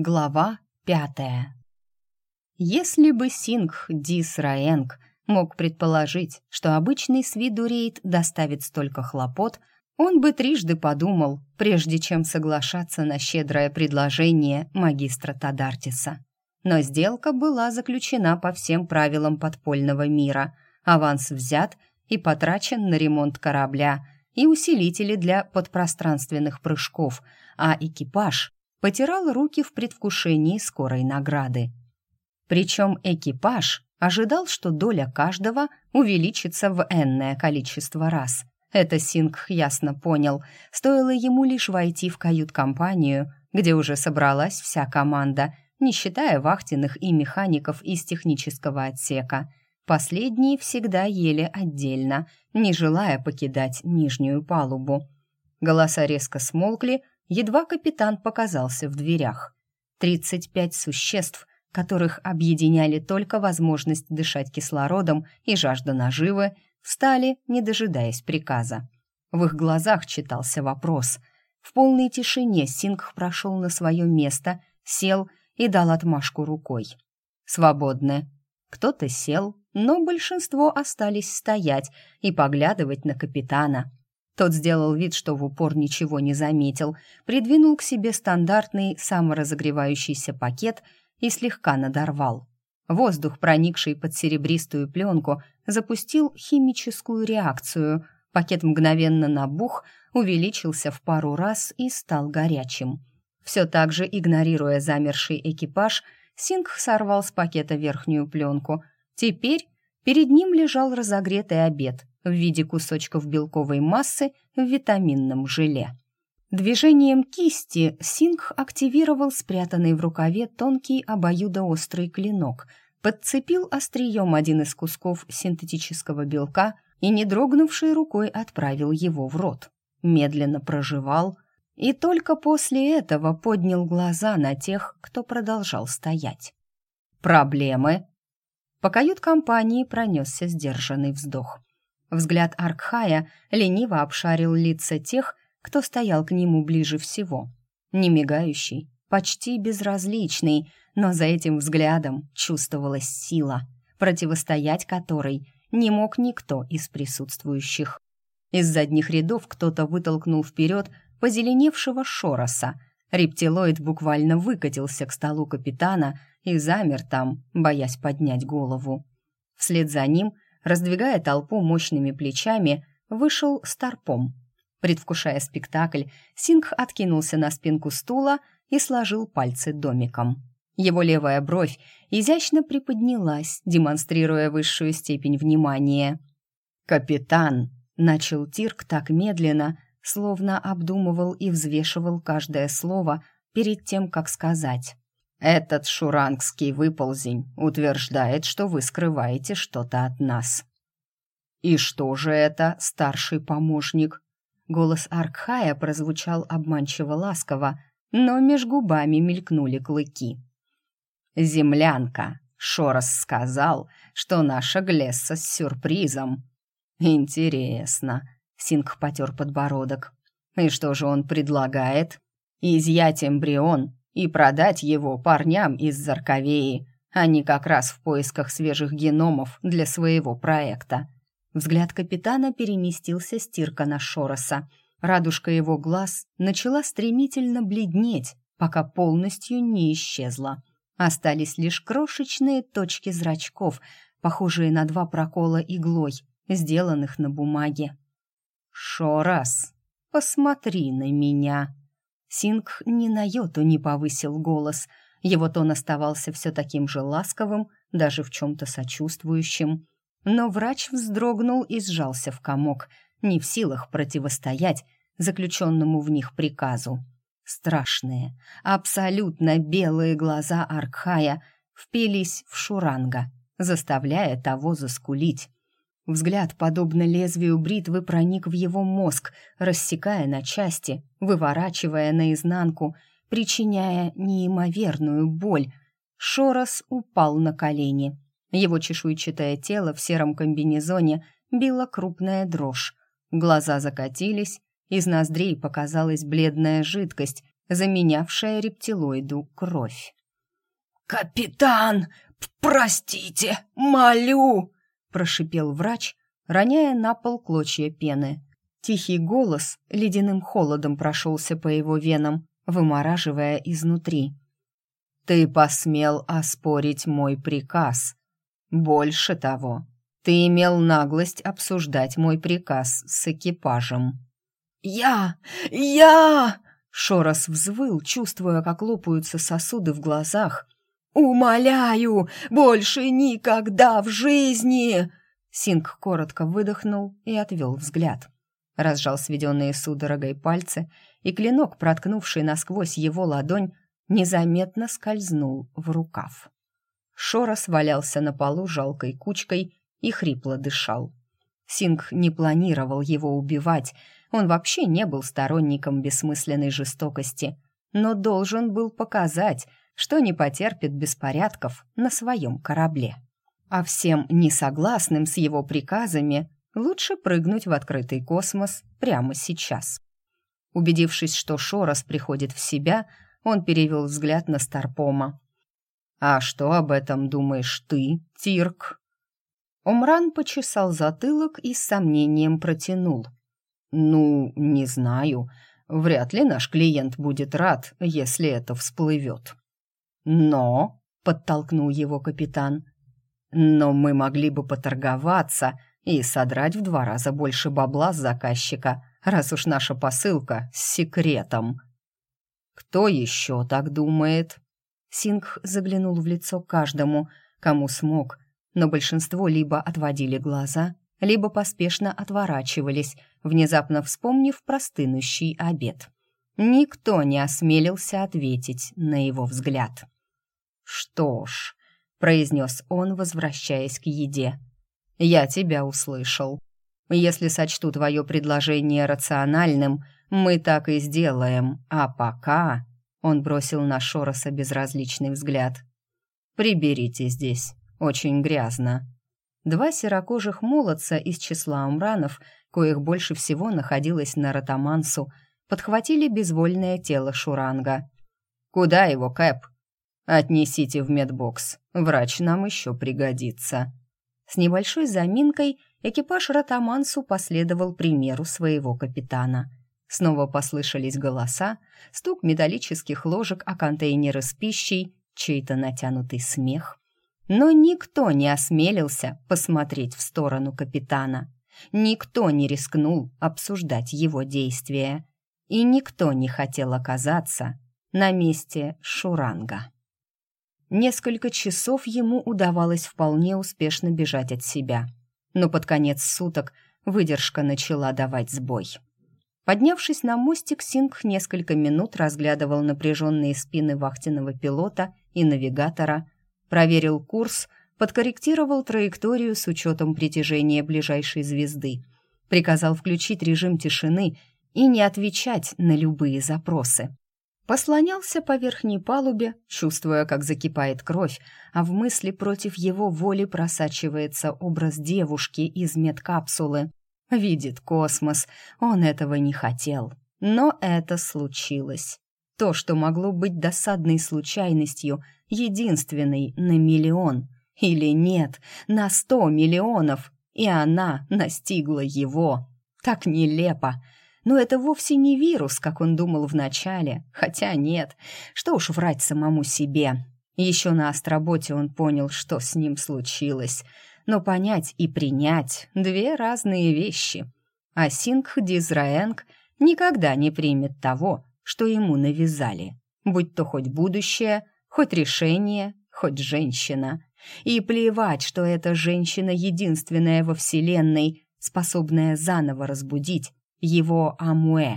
Глава пятая. Если бы Сингх Дис Раэнг мог предположить, что обычный с виду рейд доставит столько хлопот, он бы трижды подумал, прежде чем соглашаться на щедрое предложение магистра Тадартиса. Но сделка была заключена по всем правилам подпольного мира. Аванс взят и потрачен на ремонт корабля и усилители для подпространственных прыжков, а экипаж потирал руки в предвкушении скорой награды. Причем экипаж ожидал, что доля каждого увеличится в энное количество раз. Это Сингх ясно понял. Стоило ему лишь войти в кают-компанию, где уже собралась вся команда, не считая вахтенных и механиков из технического отсека. Последние всегда ели отдельно, не желая покидать нижнюю палубу. Голоса резко смолкли, едва капитан показался в дверях. Тридцать пять существ, которых объединяли только возможность дышать кислородом и жажда наживы, встали, не дожидаясь приказа. В их глазах читался вопрос. В полной тишине Сингх прошел на свое место, сел и дал отмашку рукой. «Свободны». Кто-то сел, но большинство остались стоять и поглядывать на капитана. Тот сделал вид, что в упор ничего не заметил, придвинул к себе стандартный саморазогревающийся пакет и слегка надорвал. Воздух, проникший под серебристую пленку, запустил химическую реакцию. Пакет мгновенно набух, увеличился в пару раз и стал горячим. Все так же, игнорируя замерший экипаж, Сингх сорвал с пакета верхнюю пленку. Теперь перед ним лежал разогретый обед, в виде кусочков белковой массы в витаминном желе. Движением кисти Сингх активировал спрятанный в рукаве тонкий обоюдоострый клинок, подцепил острием один из кусков синтетического белка и, не дрогнувшей рукой, отправил его в рот. Медленно проживал и только после этого поднял глаза на тех, кто продолжал стоять. «Проблемы?» По кают-компании пронесся сдержанный вздох. Взгляд Аркхая лениво обшарил лица тех, кто стоял к нему ближе всего. Не мигающий, почти безразличный, но за этим взглядом чувствовалась сила, противостоять которой не мог никто из присутствующих. Из задних рядов кто-то вытолкнул вперед позеленевшего Шороса. Рептилоид буквально выкатился к столу капитана и замер там, боясь поднять голову. Вслед за ним — раздвигая толпу мощными плечами, вышел Старпом. Предвкушая спектакль, Сингх откинулся на спинку стула и сложил пальцы домиком. Его левая бровь изящно приподнялась, демонстрируя высшую степень внимания. «Капитан!» — начал Тирк так медленно, словно обдумывал и взвешивал каждое слово перед тем, как сказать. Этот шурангский выползень утверждает, что вы скрываете что-то от нас. И что же это, старший помощник? Голос Аркхая прозвучал обманчиво ласково, но меж губами мелькнули клыки. «Землянка!» — Шорос сказал, что наша Глесса с сюрпризом. «Интересно», — Синг потер подбородок. «И что же он предлагает?» «Изъять эмбрион и продать его парням из Зарковеи. Они как раз в поисках свежих геномов для своего проекта. Взгляд капитана переместился с Тирка на Шороса. Радужка его глаз начала стремительно бледнеть, пока полностью не исчезла. Остались лишь крошечные точки зрачков, похожие на два прокола иглой, сделанных на бумаге. «Шорас, посмотри на меня!» Синг ни на йоту не повысил голос. Его тон оставался все таким же ласковым, даже в чем-то сочувствующим. Но врач вздрогнул и сжался в комок, не в силах противостоять заключенному в них приказу. Страшные, абсолютно белые глаза Аркхая впились в Шуранга, заставляя того заскулить. Взгляд, подобно лезвию бритвы, проник в его мозг, рассекая на части, выворачивая наизнанку, причиняя неимоверную боль. Шорос упал на колени. Его чешуйчатое тело в сером комбинезоне била крупная дрожь. Глаза закатились, из ноздрей показалась бледная жидкость, заменявшая рептилоиду кровь. «Капитан, простите, молю!» — прошипел врач, роняя на пол клочья пены. Тихий голос ледяным холодом прошелся по его венам, вымораживая изнутри. «Ты посмел оспорить мой приказ. Больше того, ты имел наглость обсуждать мой приказ с экипажем». «Я! Я!» Шорос взвыл, чувствуя, как лопаются сосуды в глазах. «Умоляю, больше никогда в жизни!» Синг коротко выдохнул и отвел взгляд. Разжал сведенные судорогой пальцы, и клинок, проткнувший насквозь его ладонь, незаметно скользнул в рукав. Шорос валялся на полу жалкой кучкой и хрипло дышал. Синг не планировал его убивать, он вообще не был сторонником бессмысленной жестокости, но должен был показать, что не потерпит беспорядков на своем корабле. А всем несогласным с его приказами лучше прыгнуть в открытый космос прямо сейчас. Убедившись, что Шорос приходит в себя, он перевел взгляд на Старпома. «А что об этом думаешь ты, Тирк?» Омран почесал затылок и с сомнением протянул. «Ну, не знаю. Вряд ли наш клиент будет рад, если это всплывет». «Но», — подтолкнул его капитан, «но мы могли бы поторговаться и содрать в два раза больше бабла с заказчика, раз уж наша посылка с секретом». «Кто еще так думает?» Сингх заглянул в лицо каждому, кому смог, но большинство либо отводили глаза, либо поспешно отворачивались, внезапно вспомнив простынущий обед. Никто не осмелился ответить на его взгляд. «Что ж», — произнес он, возвращаясь к еде, — «я тебя услышал. Если сочту твое предложение рациональным, мы так и сделаем, а пока...» Он бросил на Шороса безразличный взгляд. «Приберите здесь, очень грязно». Два серокожих молодца из числа умранов, коих больше всего находилось на Ротамансу, подхватили безвольное тело Шуранга. «Куда его, Кэп?» «Отнесите в медбокс. Врач нам еще пригодится». С небольшой заминкой экипаж Ротамансу последовал примеру своего капитана. Снова послышались голоса, стук металлических ложек о контейнеры с пищей, чей-то натянутый смех. Но никто не осмелился посмотреть в сторону капитана. Никто не рискнул обсуждать его действия. И никто не хотел оказаться на месте Шуранга. Несколько часов ему удавалось вполне успешно бежать от себя. Но под конец суток выдержка начала давать сбой. Поднявшись на мостик, Сингх несколько минут разглядывал напряженные спины вахтенного пилота и навигатора, проверил курс, подкорректировал траекторию с учетом притяжения ближайшей звезды, приказал включить режим тишины и не отвечать на любые запросы. Послонялся по верхней палубе, чувствуя, как закипает кровь, а в мысли против его воли просачивается образ девушки из медкапсулы. Видит космос, он этого не хотел. Но это случилось. То, что могло быть досадной случайностью, единственной на миллион. Или нет, на сто миллионов. И она настигла его. Так нелепо. Но это вовсе не вирус, как он думал вначале. Хотя нет, что уж врать самому себе. Еще на остроботе он понял, что с ним случилось. Но понять и принять — две разные вещи. А Сингх Дизраэнг никогда не примет того, что ему навязали. Будь то хоть будущее, хоть решение, хоть женщина. И плевать, что эта женщина единственная во Вселенной, способная заново разбудить его Амуэ.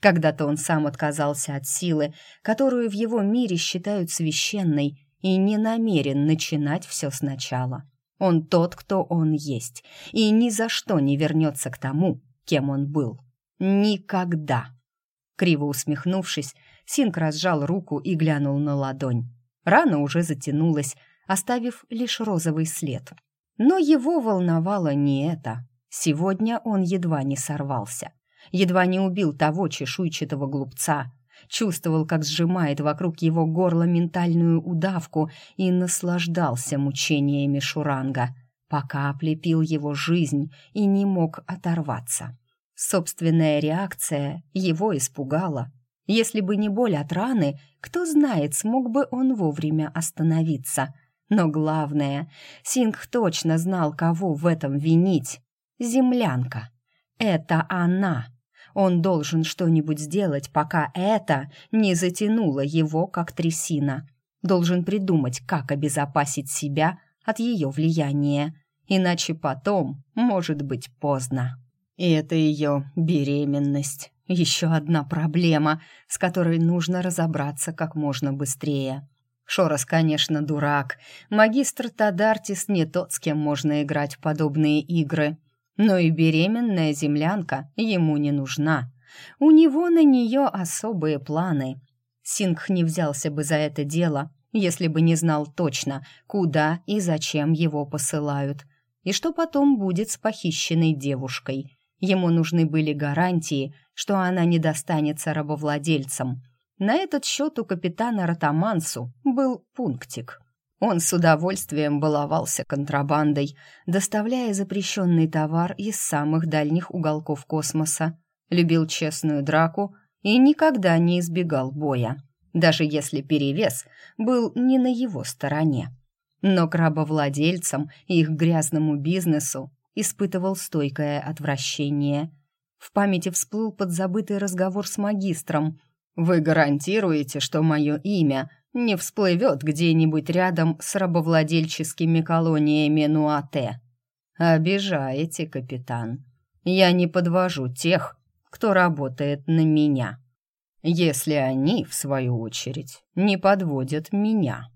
Когда-то он сам отказался от силы, которую в его мире считают священной, и не намерен начинать все сначала. Он тот, кто он есть, и ни за что не вернется к тому, кем он был. Никогда. Криво усмехнувшись, Синк разжал руку и глянул на ладонь. Рана уже затянулась, оставив лишь розовый след. Но его волновало не это. Сегодня он едва не сорвался. Едва не убил того чешуйчатого глупца. чувствовал, как сжимает вокруг его горла ментальную удавку и наслаждался мучениями Шуранга, пока оплепил его жизнь и не мог оторваться. Собственная реакция его испугала. Если бы не боль от раны, кто знает, смог бы он вовремя остановиться. Но главное, Сингх точно знал, кого в этом винить. Землянка. Это она. Он должен что-нибудь сделать, пока это не затянуло его, как трясина. Должен придумать, как обезопасить себя от ее влияния. Иначе потом может быть поздно. И это ее беременность. Еще одна проблема, с которой нужно разобраться как можно быстрее. Шорос, конечно, дурак. Магистр Тадартис не тот, с кем можно играть в подобные игры — но и беременная землянка ему не нужна. У него на нее особые планы. Сингх не взялся бы за это дело, если бы не знал точно, куда и зачем его посылают, и что потом будет с похищенной девушкой. Ему нужны были гарантии, что она не достанется рабовладельцам. На этот счет у капитана Ротамансу был пунктик. Он с удовольствием баловался контрабандой, доставляя запрещенный товар из самых дальних уголков космоса, любил честную драку и никогда не избегал боя, даже если перевес был не на его стороне. Но крабовладельцам и их грязному бизнесу испытывал стойкое отвращение. В памяти всплыл подзабытый разговор с магистром. «Вы гарантируете, что мое имя не всплывет где-нибудь рядом с рабовладельческими колониями Нуате. Обижаете, капитан. Я не подвожу тех, кто работает на меня. Если они, в свою очередь, не подводят меня.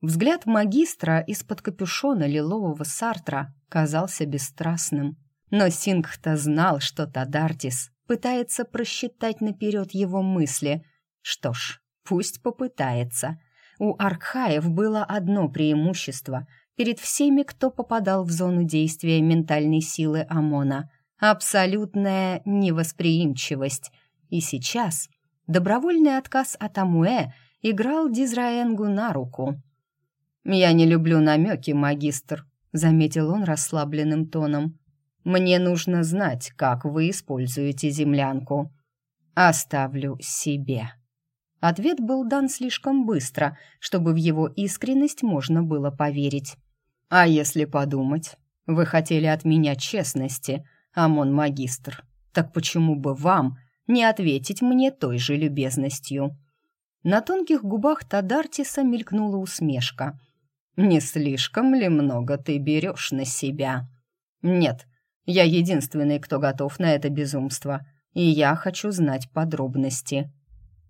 Взгляд магистра из-под капюшона лилового Сартра казался бесстрастным. Но Сингхта знал, что Тадартис пытается просчитать наперед его мысли. Что ж, Пусть попытается. У Аркхаев было одно преимущество перед всеми, кто попадал в зону действия ментальной силы ОМОНа — абсолютная невосприимчивость. И сейчас добровольный отказ от Амуэ играл Дизраэнгу на руку. «Я не люблю намеки, магистр», — заметил он расслабленным тоном. «Мне нужно знать, как вы используете землянку. Оставлю себе». Ответ был дан слишком быстро, чтобы в его искренность можно было поверить. «А если подумать? Вы хотели от меня честности, Амон-магистр. Так почему бы вам не ответить мне той же любезностью?» На тонких губах Тадартиса мелькнула усмешка. «Не слишком ли много ты берешь на себя?» «Нет, я единственный, кто готов на это безумство, и я хочу знать подробности»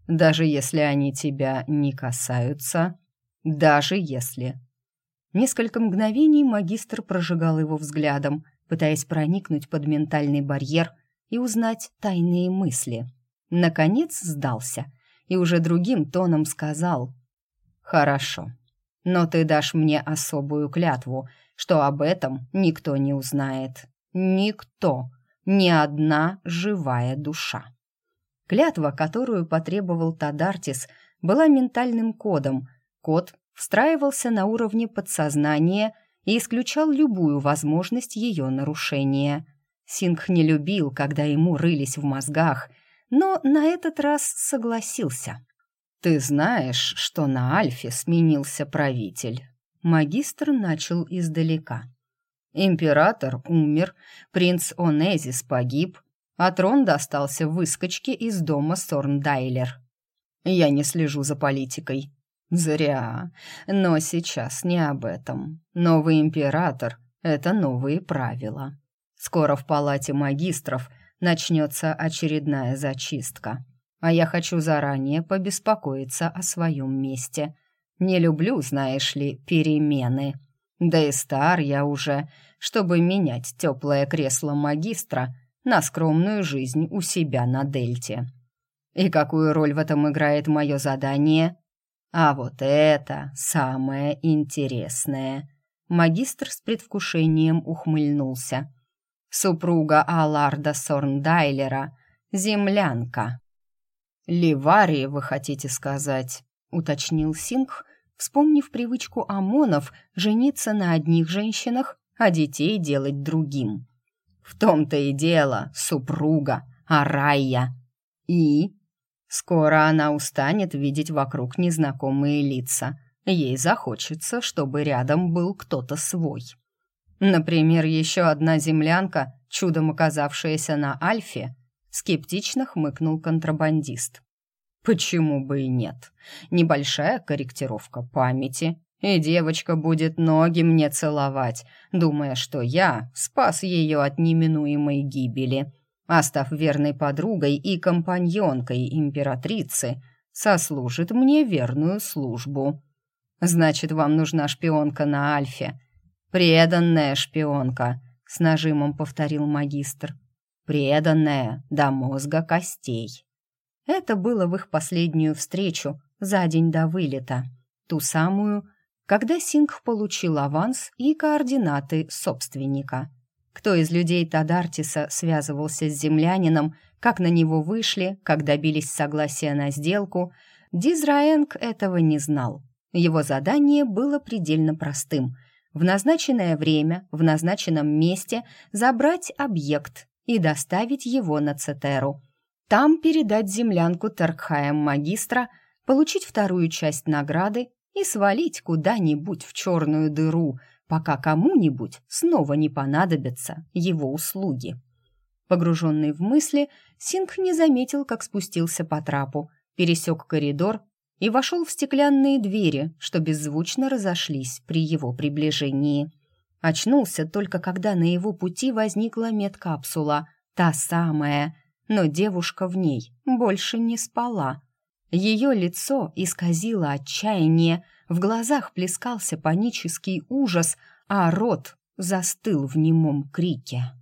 даже если они тебя не касаются, даже если. Несколько мгновений магистр прожигал его взглядом, пытаясь проникнуть под ментальный барьер и узнать тайные мысли. Наконец сдался и уже другим тоном сказал «Хорошо, но ты дашь мне особую клятву, что об этом никто не узнает. Никто, ни одна живая душа». Клятва, которую потребовал Тадартис, была ментальным кодом. Код встраивался на уровне подсознания и исключал любую возможность ее нарушения. Сингх не любил, когда ему рылись в мозгах, но на этот раз согласился. «Ты знаешь, что на Альфе сменился правитель?» Магистр начал издалека. «Император умер, принц Онезис погиб, а трон достался выскочке из дома Сорндайлер. Я не слежу за политикой. Зря. Но сейчас не об этом. Новый император — это новые правила. Скоро в палате магистров начнется очередная зачистка. А я хочу заранее побеспокоиться о своем месте. Не люблю, знаешь ли, перемены. Да и стар я уже, чтобы менять теплое кресло магистра — на скромную жизнь у себя на Дельте. И какую роль в этом играет мое задание? А вот это самое интересное. Магистр с предвкушением ухмыльнулся. Супруга Аларда Сорндайлера, землянка. «Ливарии, вы хотите сказать?» — уточнил Сингх, вспомнив привычку ОМОНов жениться на одних женщинах, а детей делать другим. «В том-то и дело, супруга, Арайя. И...» Скоро она устанет видеть вокруг незнакомые лица. Ей захочется, чтобы рядом был кто-то свой. Например, еще одна землянка, чудом оказавшаяся на Альфе, скептично хмыкнул контрабандист. Почему бы и нет? Небольшая корректировка памяти, и девочка будет ноги мне целовать, думая, что я спас ее от неминуемой гибели, остав верной подругой и компаньонкой императрицы, сослужит мне верную службу. Значит, вам нужна шпионка на Альфе, «Преданная шпионка», — с нажимом повторил магистр. «Преданная до мозга костей». Это было в их последнюю встречу за день до вылета, ту самую, когда Сингх получил аванс и координаты собственника. Кто из людей Тадартиса связывался с землянином, как на него вышли, как добились согласия на сделку, Дизраэнг этого не знал. Его задание было предельно простым — в назначенное время, в назначенном месте забрать объект и доставить его на Цетеру. Там передать землянку Таркхаем магистра, получить вторую часть награды и свалить куда-нибудь в черную дыру, пока кому-нибудь снова не понадобятся его услуги. Погруженный в мысли, Синг не заметил, как спустился по трапу, пересек коридор и вошел в стеклянные двери, что беззвучно разошлись при его приближении. Очнулся только когда на его пути возникла медкапсула, та самая, но девушка в ней больше не спала. Ее лицо исказило отчаяние, в глазах плескался панический ужас, а рот застыл в немом крике.